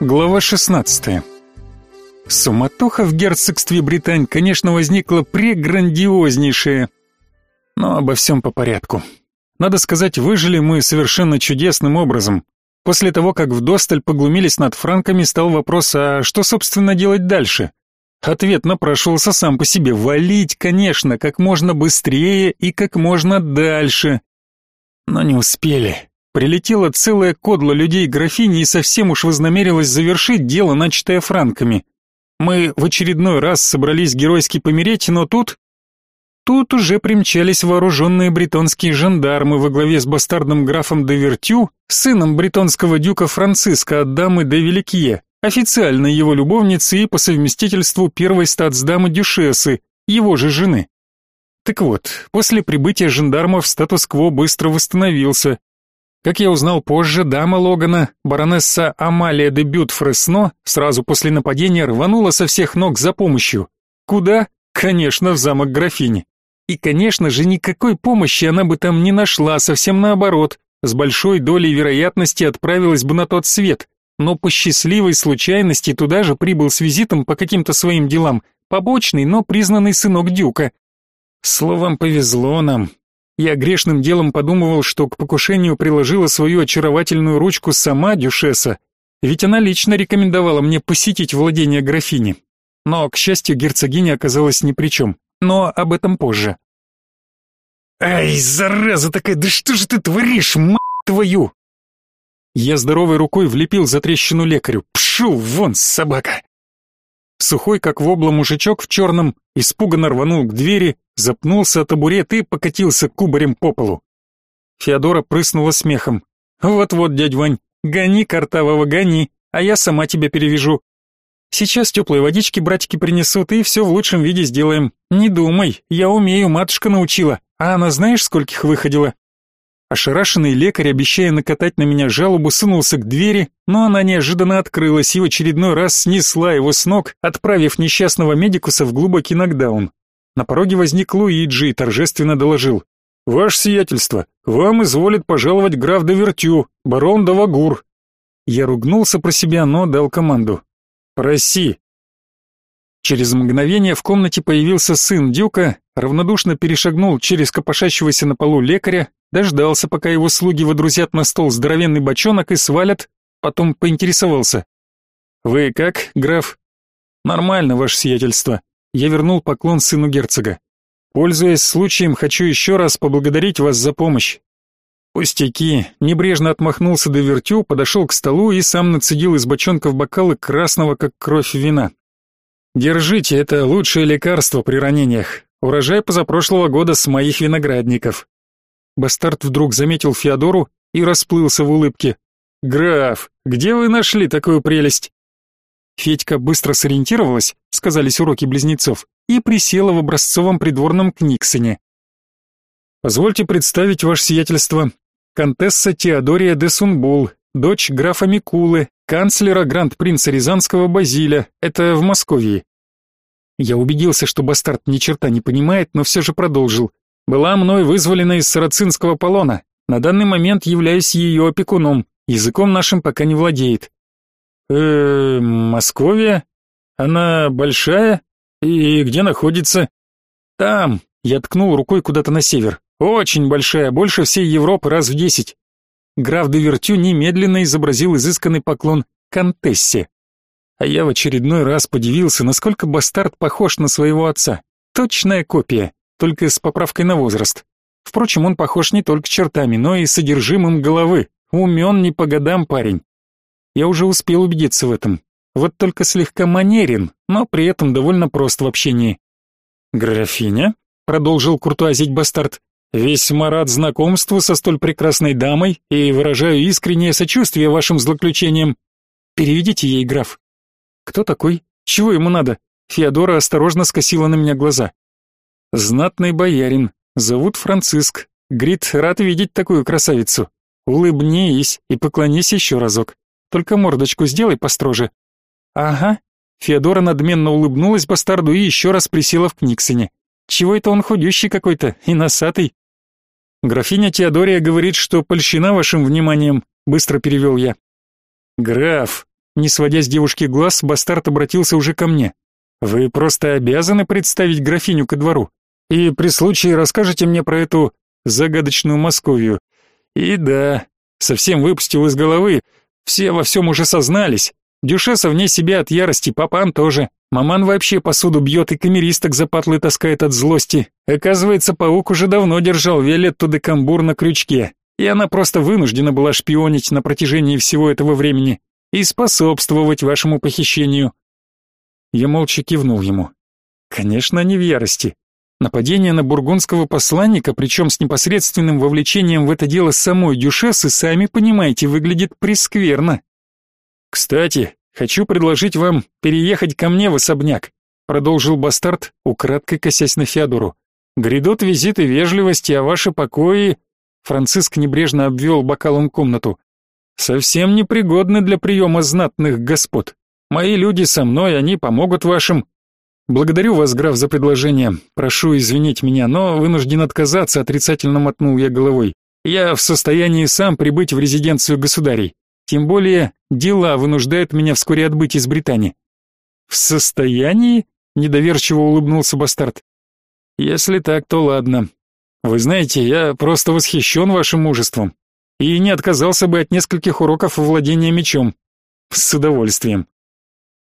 Глава 16. Суматоха в герцогстве Британь, конечно, возникла преграндиознейшая. Но обо всем по порядку. Надо сказать, выжили мы совершенно чудесным образом. После того, как вдосталь поглумились над франками, стал вопрос, а что, собственно, делать дальше? Ответ напрашивался сам по себе. Валить, конечно, как можно быстрее и как можно дальше. Но не успели. Прилетела целая кодла людей графини и совсем уж вознамерилась завершить дело, начатое франками. Мы в очередной раз собрались геройски помереть, но тут... Тут уже примчались вооруженные бретонские жандармы во главе с бастардом графом де Вертю, сыном бретонского дюка Франциска от дамы де Великие, официальной его любовницы и по совместительству первой статсдамы Дюшесы, его же жены. Так вот, после прибытия жандармов статус-кво быстро восстановился. Как я узнал позже, дама Логана, баронесса Амалия де Бют Фресно, сразу после нападения рванула со всех ног за помощью. Куда? Конечно, в замок графини. И, конечно же, никакой помощи она бы там не нашла, совсем наоборот. С большой долей вероятности отправилась бы на тот свет, но по счастливой случайности туда же прибыл с визитом по каким-то своим делам, побочный, но признанный сынок Дюка. Словом, повезло нам. Я грешным делом подумывал, что к покушению приложила свою очаровательную ручку сама Дюшеса, ведь она лично рекомендовала мне посетить владение графини. Но, к счастью, герцогиня оказалась ни при чем. Но об этом позже. «Ай, зараза такая, да что же ты творишь, мать твою!» Я здоровой рукой влепил за трещину лекарю. «Пшел вон, собака!» Сухой, как вобла мужичок в черном, испуганно рванул к двери, запнулся о табурет и покатился кубарем по полу. Феодора прыснула смехом. «Вот-вот, дядь Вань, гони картавого, гони, а я сама тебя перевяжу. Сейчас теплой водички братики принесут, и все в лучшем виде сделаем. Не думай, я умею, матушка научила. А она знаешь, скольких выходила?» Ошарашенный лекарь, обещая накатать на меня жалобу, сунулся к двери, но она неожиданно открылась и в очередной раз снесла его с ног, отправив несчастного медикуса в глубокий нокдаун. На пороге возник Луиджи и торжественно доложил. «Ваше сиятельство, вам изволит пожаловать граф де барон Давагур». Я ругнулся про себя, но дал команду. «Проси». Через мгновение в комнате появился сын Дюка, равнодушно перешагнул через копошащегося на полу лекаря, дождался, пока его слуги водрузят на стол здоровенный бочонок и свалят, потом поинтересовался. «Вы как, граф?» «Нормально, ваше сиятельство я вернул поклон сыну герцога. Пользуясь случаем, хочу еще раз поблагодарить вас за помощь. Пустяки, небрежно отмахнулся до вертю, подошел к столу и сам нацедил из бочонка в бокалы красного, как кровь вина. Держите, это лучшее лекарство при ранениях. Урожай позапрошлого года с моих виноградников. Бастард вдруг заметил Феодору и расплылся в улыбке. Граф, где вы нашли такую прелесть? Федька быстро сориентировалась, сказались уроки близнецов, и присела в образцовом придворном Книксоне. Позвольте представить ваше сиятельство. Контесса Теодория де Сунбул, дочь графа Микулы, канцлера гранд-принца Рязанского Базиля. Это в Москве. Я убедился, что бастард ни черта не понимает, но все же продолжил. Была мной вызволена из сарацинского полона. На данный момент являюсь ее опекуном. Языком нашим пока не владеет. Э, Московия? Она большая? И где находится? Там, я ткнул рукой куда-то на север. Очень большая, больше всей Европы раз в десять. Граф де Вертю немедленно изобразил изысканный поклон контессе. А я в очередной раз подивился, насколько бастард похож на своего отца. Точная копия, только с поправкой на возраст. Впрочем, он похож не только чертами, но и содержимым головы. Умен не по годам парень. Я уже успел убедиться в этом. Вот только слегка манерен, но при этом довольно прост в общении. «Графиня?» — продолжил куртуазить бастард. «Весьма рад знакомству со столь прекрасной дамой и выражаю искреннее сочувствие вашим злоключениям. Переведите ей, граф». «Кто такой? Чего ему надо?» Феодора осторожно скосила на меня глаза. «Знатный боярин. Зовут Франциск. Грит, рад видеть такую красавицу. Улыбнись и поклонись еще разок. Только мордочку сделай построже. Ага. Феодора надменно улыбнулась бастарду и еще раз присела в Книксоне. Чего это он худющий какой-то и носатый? Графиня Теодория говорит, что польщена вашим вниманием, быстро перевел я. Граф, Не сводя с девушки глаз, бастард обратился уже ко мне. Вы просто обязаны представить графиню ко двору. И при случае расскажете мне про эту загадочную Московию. И да, совсем выпустил из головы. Все во всем уже сознались. Дюшеса вне себя от ярости, папан тоже. Маман вообще посуду бьет и камеристок за патлы таскает от злости. Оказывается, паук уже давно держал Виолетту де Камбур на крючке, и она просто вынуждена была шпионить на протяжении всего этого времени и способствовать вашему похищению. Я молча кивнул ему. Конечно, не в ярости. Нападение на бургундского посланника, причем с непосредственным вовлечением в это дело самой Дюшессы, сами понимаете, выглядит прескверно. Кстати, хочу предложить вам переехать ко мне в особняк, продолжил бастард, украдкой косясь на Феодору. Грядут визиты вежливости, а ваши покои Франциск небрежно обвел бокалом комнату. Совсем непригодны для приема знатных господ. Мои люди со мной, они помогут вашим. Благодарю вас, граф, за предложение. Прошу извинить меня, но вынужден отказаться, отрицательно мотнул я головой. Я в состоянии сам прибыть в резиденцию государей. Тем более, дела вынуждают меня вскоре отбыть из Британии. В состоянии? Недоверчиво улыбнулся бастард. Если так, то ладно. Вы знаете, я просто восхищен вашим мужеством и не отказался бы от нескольких уроков владения мечом. С удовольствием.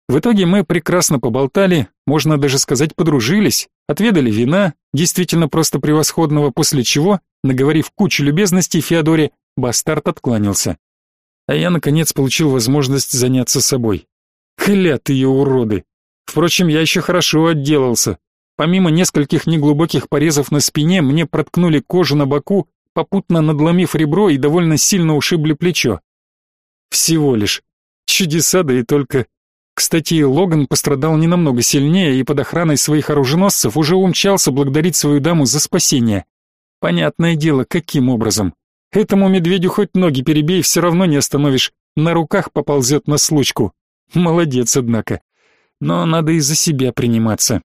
В итоге мы прекрасно поболтали, можно даже сказать, подружились, отведали вина, действительно просто превосходного, после чего, наговорив кучу любезностей Феодоре, бастард откланялся а я, наконец, получил возможность заняться собой. Клятые уроды! Впрочем, я еще хорошо отделался. Помимо нескольких неглубоких порезов на спине, мне проткнули кожу на боку, попутно надломив ребро и довольно сильно ушибли плечо. Всего лишь. Чудеса, да и только. Кстати, Логан пострадал не намного сильнее и под охраной своих оруженосцев уже умчался благодарить свою даму за спасение. Понятное дело, каким образом. Этому медведю хоть ноги перебей, все равно не остановишь. На руках поползет на случку. Молодец, однако. Но надо и за себя приниматься.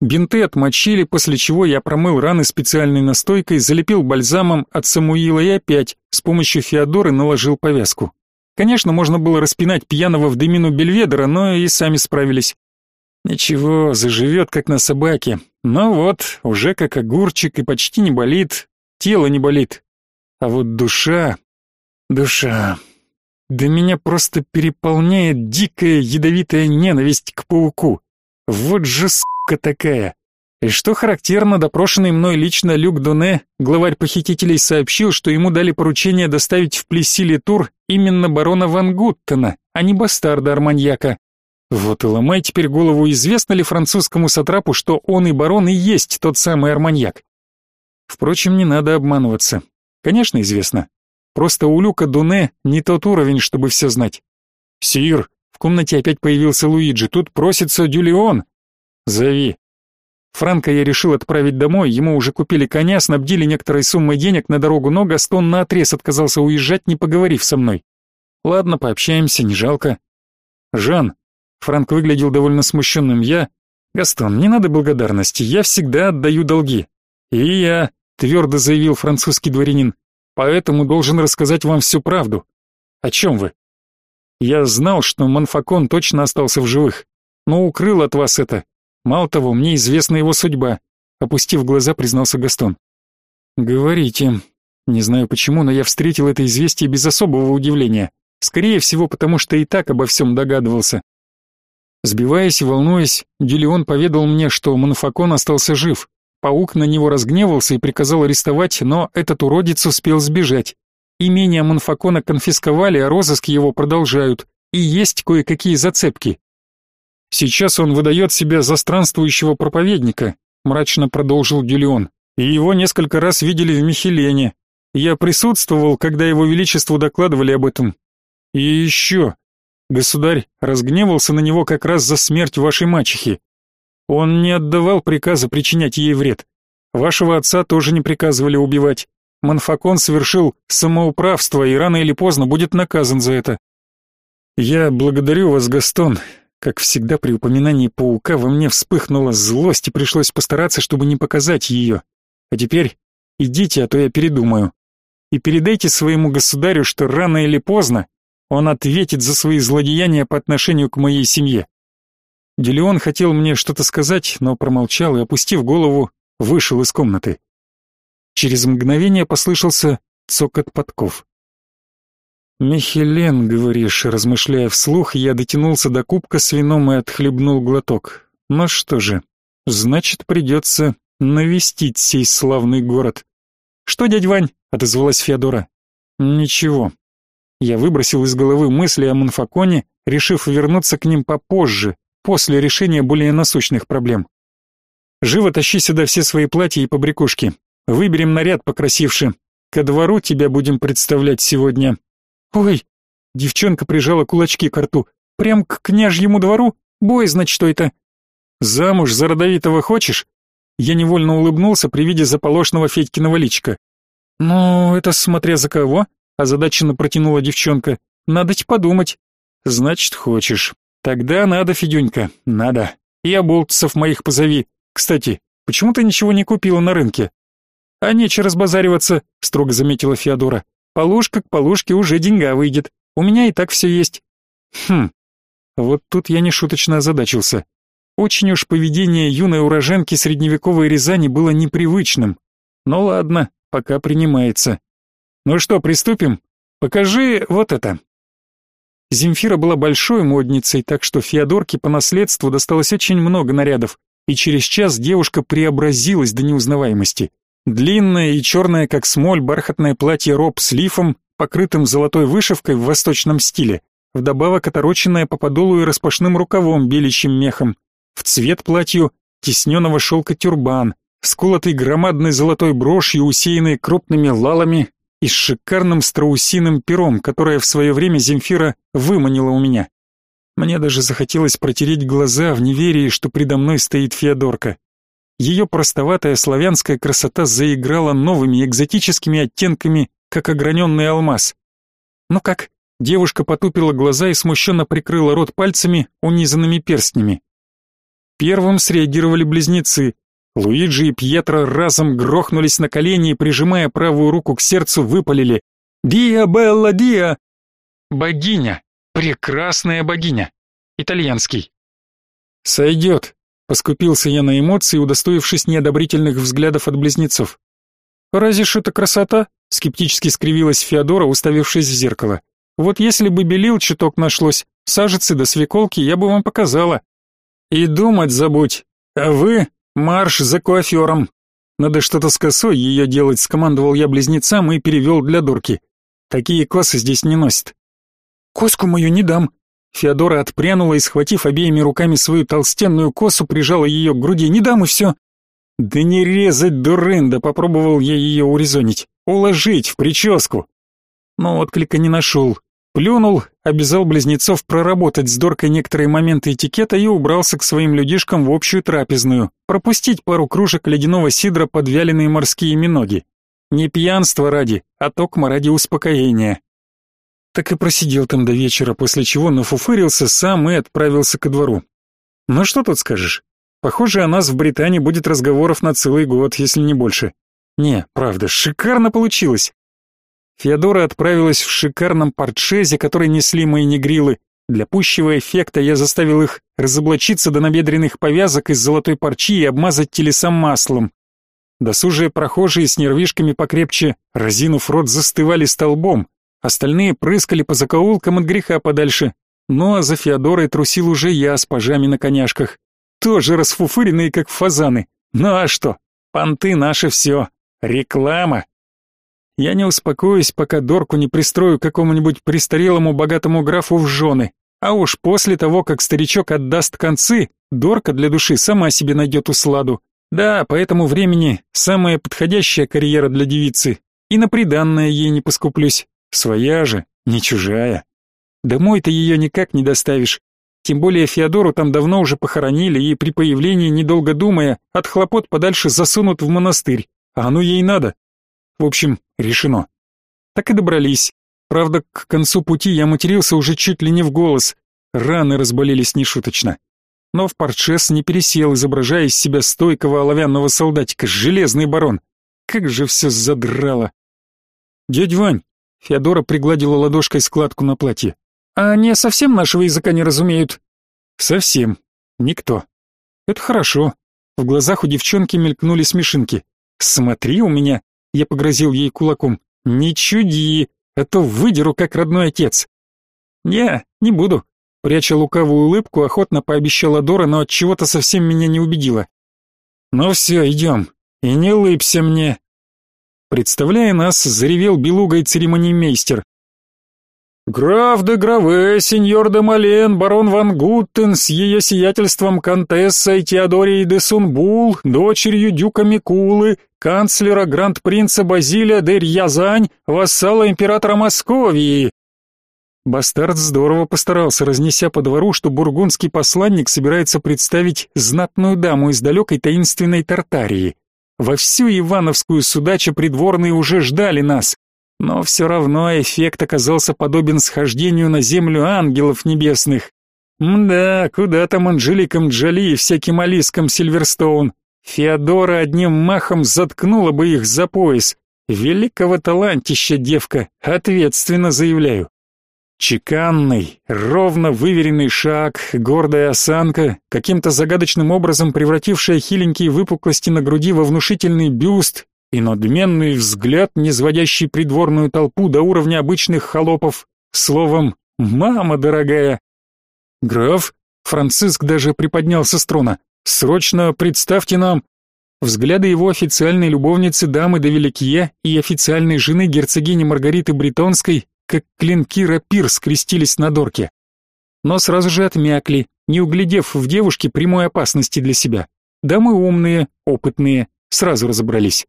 Бинты отмочили, после чего я промыл раны специальной настойкой, залепил бальзамом от Самуила и опять с помощью Феодоры наложил повязку. Конечно, можно было распинать пьяного в дымину Бельведера, но и сами справились. Ничего, заживет, как на собаке. Но вот, уже как огурчик и почти не болит, тело не болит, а вот душа... Душа... Да меня просто переполняет дикая ядовитая ненависть к пауку. Вот же сука такая. И что характерно, допрошенный мной лично Люк Доне, главарь похитителей, сообщил, что ему дали поручение доставить в Плесси-Тур именно барона Ван Гуттена, а не бастарда Арманьяка. Вот и ломай теперь голову, известно ли французскому сатрапу, что он и барон и есть тот самый Арманьяк. Впрочем, не надо обманываться. Конечно, известно. Просто у Люка Дуне не тот уровень, чтобы все знать. Сир, в комнате опять появился Луиджи. Тут просится Дюлеон. Зови. Франка я решил отправить домой, ему уже купили коня, снабдили некоторой суммой денег на дорогу, но Гастон наотрез отказался уезжать, не поговорив со мной. Ладно, пообщаемся, не жалко. Жан. Франк выглядел довольно смущенным. Я... Гастон, не надо благодарности, я всегда отдаю долги. И я твердо заявил французский дворянин. Поэтому должен рассказать вам всю правду. О чем вы? Я знал, что Манфакон точно остался в живых, но укрыл от вас это. Мало того, мне известна его судьба, опустив глаза, признался Гастон. Говорите. Не знаю почему, но я встретил это известие без особого удивления. Скорее всего, потому что и так обо всем догадывался. Сбиваясь и волнуясь, Дюлеон поведал мне, что Манфакон остался жив, Паук на него разгневался и приказал арестовать, но этот уродец успел сбежать. Имение Монфакона конфисковали, а розыск его продолжают. И есть кое-какие зацепки. Сейчас он выдает себя за странствующего проповедника, мрачно продолжил Дюлеон. И его несколько раз видели в Михелене. Я присутствовал, когда его величеству докладывали об этом. И еще. Государь разгневался на него как раз за смерть вашей мачехи. Он не отдавал приказа причинять ей вред. Вашего отца тоже не приказывали убивать. Манфакон совершил самоуправство и рано или поздно будет наказан за это. Я благодарю вас, Гастон. Как всегда при упоминании паука во мне вспыхнула злость и пришлось постараться, чтобы не показать ее. А теперь идите, а то я передумаю. И передайте своему государю, что рано или поздно Он ответит за свои злодеяния по отношению к моей семье. Делеон хотел мне что-то сказать, но промолчал и, опустив голову, вышел из комнаты. Через мгновение послышался цокот подков. «Михелен, говоришь», — размышляя вслух, я дотянулся до кубка с вином и отхлебнул глоток. «Ну что же, значит, придется навестить сей славный город». «Что, дядь Вань?» — отозвалась Феодора. «Ничего». Я выбросил из головы мысли о Монфаконе, решив вернуться к ним попозже, после решения более насущных проблем. «Живо тащи сюда все свои платья и побрякушки. Выберем наряд покрасивше. Ко двору тебя будем представлять сегодня». «Ой!» — девчонка прижала кулачки к рту. «Прям к княжьему двору? Бой, значит, что это?» «Замуж за родовитого хочешь?» Я невольно улыбнулся при виде заполошного Федькиного личка. «Ну, это смотря за кого?» — озадаченно протянула девчонка. «Надо-ть подумать». «Значит, хочешь. Тогда надо, Федюнька, надо. И оболтусов моих позови. Кстати, почему ты ничего не купила на рынке?» «А нечего разбазариваться», — строго заметила Феодора. «Полушка к полушке уже деньга выйдет. У меня и так все есть». «Хм, вот тут я нешуточно озадачился. Очень уж поведение юной уроженки средневековой Рязани было непривычным. Ну ладно, пока принимается. Ну что, приступим? Покажи вот это. Земфира была большой модницей, так что Феодорке по наследству досталось очень много нарядов, и через час девушка преобразилась до неузнаваемости. Длинное и черное, как смоль, бархатное платье роб с лифом, покрытым золотой вышивкой в восточном стиле, вдобавок отороченное по подолу и распашным рукавом беличьим мехом, в цвет платью тисненного шелка тюрбан, сколотый громадной золотой брошью, усеянной крупными лалами и с шикарным страусиным пером, которое в свое время Земфира выманила у меня. Мне даже захотелось протереть глаза в неверии, что предо мной стоит Феодорка. Ее простоватая славянская красота заиграла новыми экзотическими оттенками, как ограненный алмаз. «Ну как?» Девушка потупила глаза и смущенно прикрыла рот пальцами, унизанными перстнями. Первым среагировали близнецы. Луиджи и Пьетро разом грохнулись на колени и, прижимая правую руку к сердцу, выпалили «Диа Белла Диа!» «Богиня! Прекрасная богиня!» Итальянский. «Сойдет», — поскупился я на эмоции, удостоившись неодобрительных взглядов от близнецов. «Разве ж это красота?» — скептически скривилась Феодора, уставившись в зеркало. «Вот если бы белил чуток нашлось, сажицы до свеколки я бы вам показала. И думать забудь. А вы марш за коафером. Надо что-то с косой ее делать, скомандовал я близнецам и перевел для дурки. Такие косы здесь не носят. Коску мою не дам. Феодора отпрянула и, схватив обеими руками свою толстенную косу, прижала ее к груди. Не дам и все. Да не резать, дурында, попробовал я ее урезонить. Уложить в прическу. Но отклика не нашел. Плюнул, обязал близнецов проработать с Доркой некоторые моменты этикета и убрался к своим людишкам в общую трапезную, пропустить пару кружек ледяного сидра под вяленые морские миноги. Не пьянство ради, а токмо ради успокоения. Так и просидел там до вечера, после чего нафуфырился сам и отправился ко двору. Ну что тут скажешь? Похоже, о нас в Британии будет разговоров на целый год, если не больше. Не, правда, шикарно получилось. Феодора отправилась в шикарном портшезе, который несли мои негрилы. Для пущего эффекта я заставил их разоблачиться до набедренных повязок из золотой парчи и обмазать телесам маслом. Досужие прохожие с нервишками покрепче, разинув рот, застывали столбом. Остальные прыскали по закоулкам от греха подальше. Ну а за Феодорой трусил уже я с пажами на коняшках. Тоже расфуфыренные, как фазаны. Ну а что? Понты наше все. Реклама. Я не успокоюсь, пока Дорку не пристрою какому-нибудь престарелому богатому графу в жены. А уж после того, как старичок отдаст концы, Дорка для души сама себе найдет усладу. Да, по этому времени самая подходящая карьера для девицы. И на приданное ей не поскуплюсь. Своя же, не чужая. Домой-то ее никак не доставишь. Тем более Феодору там давно уже похоронили и при появлении, недолго думая, от хлопот подальше засунут в монастырь. А оно ей надо. В общем, решено. Так и добрались. Правда, к концу пути я матерился уже чуть ли не в голос. Раны разболелись нешуточно. Но в парчес не пересел, изображая из себя стойкого оловянного солдатика, железный барон. Как же все задрало. «Дядь Вань, Феодора пригладила ладошкой складку на платье. А они совсем нашего языка не разумеют? Совсем. Никто. Это хорошо. В глазах у девчонки мелькнули смешинки. Смотри у меня, я погрозил ей кулаком. Не чуди, а то выдеру как родной отец. Не, не буду. Пряча лукавую улыбку, охотно пообещала Дора, но от чего-то совсем меня не убедила. Ну все, идем. И не улыбся мне. Представляя нас, заревел белугой церемонимейстер. «Граф де Граве, сеньор де Мален, барон Ван Гуттен с ее сиятельством контессой Теодорией де Сунбул, дочерью дюка Микулы, канцлера гранд-принца Базилия де Рязань, вассала императора Московии». Бастард здорово постарался, разнеся по двору, что бургундский посланник собирается представить знатную даму из далекой таинственной Тартарии. Во всю Ивановскую судача придворные уже ждали нас, но все равно эффект оказался подобен схождению на землю ангелов небесных. Мда, куда там Анжеликам Джоли и всяким Алискам Сильверстоун. Феодора одним махом заткнула бы их за пояс. Великого талантища девка, ответственно заявляю. Чеканный, ровно выверенный шаг, гордая осанка, каким-то загадочным образом превратившая хиленькие выпуклости на груди во внушительный бюст и надменный взгляд, не сводящий придворную толпу до уровня обычных холопов, словом «мама дорогая». «Граф», Франциск даже приподнялся с трона, «срочно представьте нам...» Взгляды его официальной любовницы дамы де Великие и официальной жены герцогини Маргариты Бретонской как клинки рапир скрестились на дорке. Но сразу же отмякли, не углядев в девушке прямой опасности для себя. Да мы умные, опытные, сразу разобрались.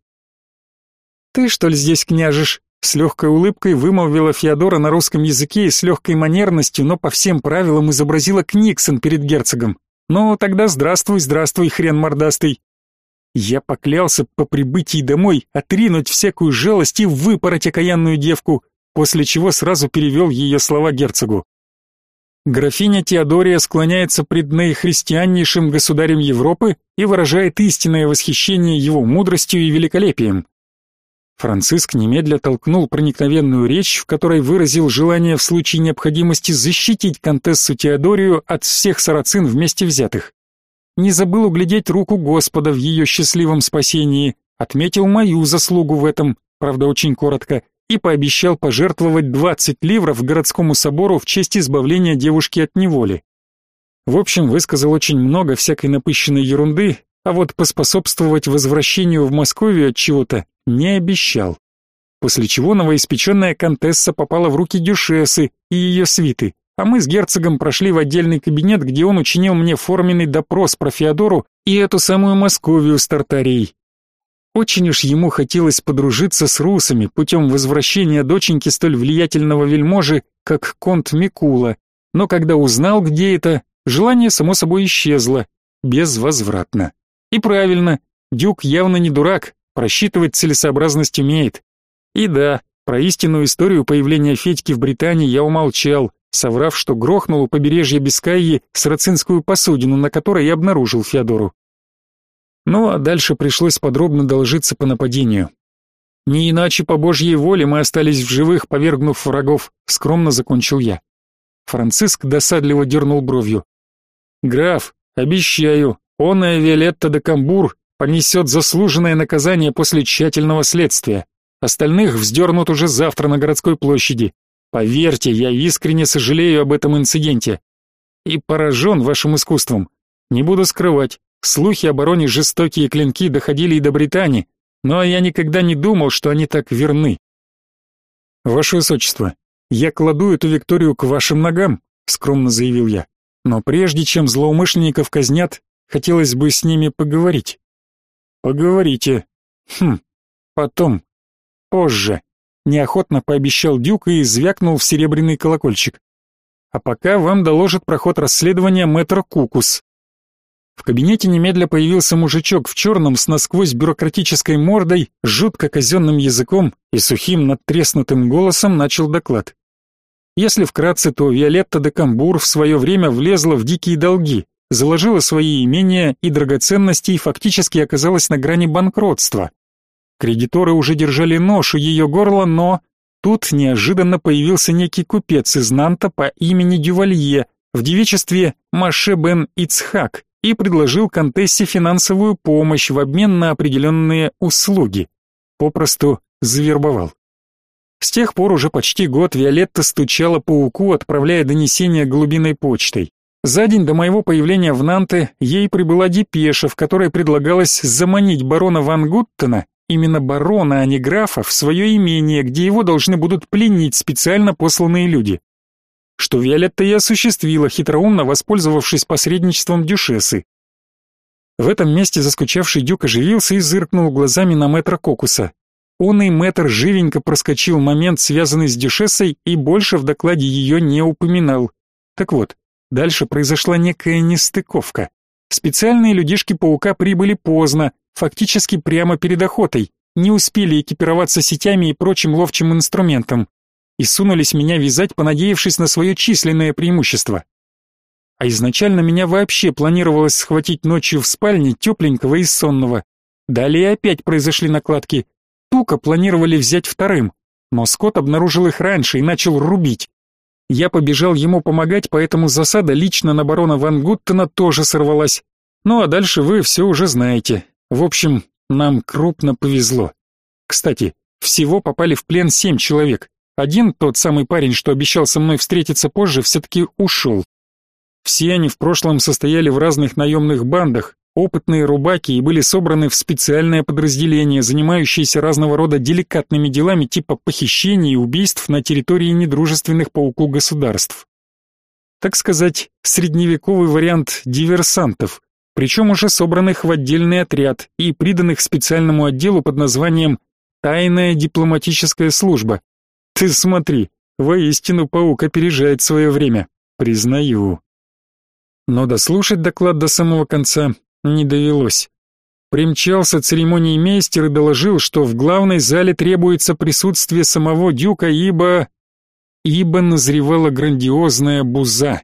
«Ты что ли здесь княжешь?» С легкой улыбкой вымолвила Феодора на русском языке и с легкой манерностью, но по всем правилам изобразила Книксон перед герцогом. «Ну, тогда здравствуй, здравствуй, хрен мордастый!» Я поклялся по прибытии домой отринуть всякую жалость и выпороть окаянную девку, после чего сразу перевел ее слова герцогу. Графиня Теодория склоняется пред наихристианнейшим государем Европы и выражает истинное восхищение его мудростью и великолепием. Франциск немедля толкнул проникновенную речь, в которой выразил желание в случае необходимости защитить контессу Теодорию от всех сарацин вместе взятых. Не забыл углядеть руку Господа в ее счастливом спасении, отметил мою заслугу в этом, правда очень коротко, и пообещал пожертвовать 20 ливров городскому собору в честь избавления девушки от неволи. В общем, высказал очень много всякой напыщенной ерунды, а вот поспособствовать возвращению в Москву от чего-то не обещал. После чего новоиспеченная контесса попала в руки дюшесы и ее свиты, а мы с герцогом прошли в отдельный кабинет, где он учинил мне форменный допрос про Феодору и эту самую Московию с Тартарией. Очень уж ему хотелось подружиться с русами путем возвращения доченьки столь влиятельного вельможи, как конт Микула, но когда узнал, где это, желание само собой исчезло, безвозвратно. И правильно, Дюк явно не дурак, просчитывать целесообразность умеет. И да, про истинную историю появления Федьки в Британии я умолчал, соврав, что грохнул у побережья Бискайи сарацинскую посудину, на которой я обнаружил Феодору. Ну а дальше пришлось подробно доложиться по нападению. Не иначе по Божьей воле мы остались в живых, повергнув врагов, скромно закончил я. Франциск досадливо дернул бровью. Граф, обещаю, он и Виолетта де Камбур понесет заслуженное наказание после тщательного следствия. Остальных вздернут уже завтра на городской площади. Поверьте, я искренне сожалею об этом инциденте. И поражен вашим искусством. Не буду скрывать, Слухи о бароне жестокие клинки доходили и до Британии, но я никогда не думал, что они так верны. Ваше высочество, я кладу эту Викторию к вашим ногам, скромно заявил я. Но прежде чем злоумышленников казнят, хотелось бы с ними поговорить. Поговорите. Хм. Потом. Позже. Неохотно пообещал Дюк и звякнул в серебряный колокольчик. А пока вам доложит проход расследования мэтр Кукус. В кабинете немедля появился мужичок в черном с насквозь бюрократической мордой, жутко казенным языком и сухим надтреснутым голосом начал доклад. Если вкратце, то Виолетта де Камбур в свое время влезла в дикие долги, заложила свои имения и драгоценности и фактически оказалась на грани банкротства. Кредиторы уже держали нож у ее горла, но... тут неожиданно появился некий купец из Нанта по имени Дювалье в девичестве Маше бен Ицхак и предложил Контессе финансовую помощь в обмен на определенные услуги. Попросту завербовал. С тех пор уже почти год Виолетта стучала пауку, отправляя донесения голубиной почтой. За день до моего появления в Нанте ей прибыла депеша, в которой предлагалось заманить барона Ван Гуттена, именно барона, а не графа, в свое имение, где его должны будут пленить специально посланные люди. Что Виолетта и осуществила, хитроумно воспользовавшись посредничеством Дюшесы. В этом месте заскучавший дюк оживился и зыркнул глазами на мэтра Кокуса. Он и мэтр живенько проскочил момент, связанный с Дюшесой, и больше в докладе ее не упоминал. Так вот, дальше произошла некая нестыковка. Специальные людишки паука прибыли поздно, фактически прямо перед охотой, не успели экипироваться сетями и прочим ловчим инструментом, и сунулись меня вязать, понадеявшись на свое численное преимущество. А изначально меня вообще планировалось схватить ночью в спальне тепленького и сонного. Далее опять произошли накладки, Тука планировали взять вторым, но Скотт обнаружил их раньше и начал рубить. Я побежал ему помогать, поэтому засада лично на барона Ван Гуттена тоже сорвалась. Ну а дальше вы все уже знаете. В общем, нам крупно повезло. Кстати, всего попали в плен семь человек. Один, тот самый парень, что обещал со мной встретиться позже, все-таки ушел. Все они в прошлом состояли в разных наемных бандах, опытные рубаки и были собраны в специальное подразделение, занимающееся разного рода деликатными делами типа похищений и убийств на территории недружественных пауку государств. Так сказать, средневековый вариант диверсантов, причем уже собранных в отдельный отряд и приданных специальному отделу под названием «Тайная дипломатическая служба». Ты смотри, воистину паук опережает свое время, признаю. Но дослушать доклад до самого конца не довелось. Примчался церемонии мейстер и доложил, что в главной зале требуется присутствие самого дюка, ибо... ибо назревала грандиозная буза.